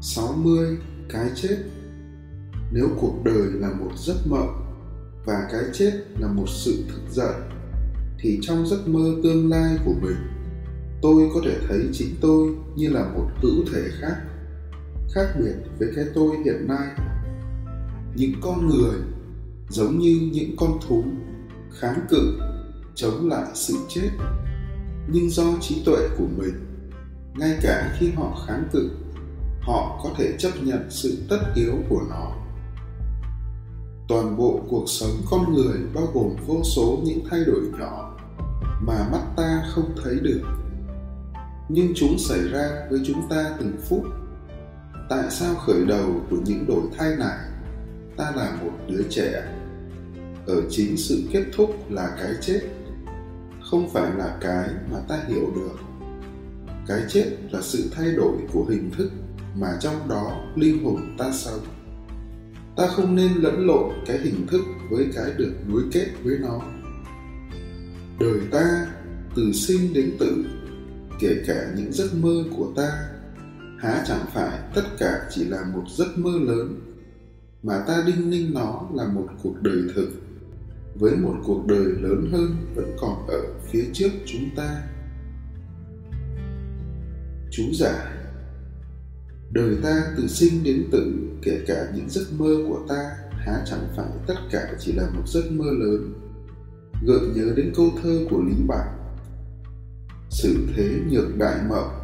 60. Cái chết Nếu cuộc đời là một giấc mộng và cái chết là một sự thực dậy, thì trong giấc mơ tương lai của mình, tôi có thể thấy chính tôi như là một hữu thể khác khác biệt với cái tôi hiện nay những con người giống như những con thú, kháng cự, chống lại sự chết nhưng do trí tuệ của mình, ngay cả khi họ kháng cự họ có thể chấp nhận sự tất yếu của nó. Toàn bộ cuộc sống con người, bao gồm vô số những thay đổi nhỏ mà mắt ta không thấy được, nhưng chúng xảy ra với chúng ta từng phút. Tại sao khởi đầu của những đổi thay này, ta là một đứa trẻ? Ở chính sự kết thúc là cái chết, không phải là cái mà ta hiểu được. Cái chết là sự thay đổi của hình thức mà trong đó linh hồn ta sống ta không nên lẫn lộn cái hình thức với cái được nối kết với nó. Đời ta từ sinh đến tử, kể cả những giấc mơ của ta, há chẳng phải tất cả chỉ là một giấc mơ lớn, mà ta đinh ninh nó là một cuộc đời thực, với một cuộc đời lớn hơn vẫn còn ở phía trước chúng ta. Chú giải đời ta từ sinh đến tử kể cả những giấc mơ của ta, há chẳng phải tất cả chỉ là một giấc mơ lớn. Gợi nhớ đến câu thơ của lý bạch sự thế nhược đại mộng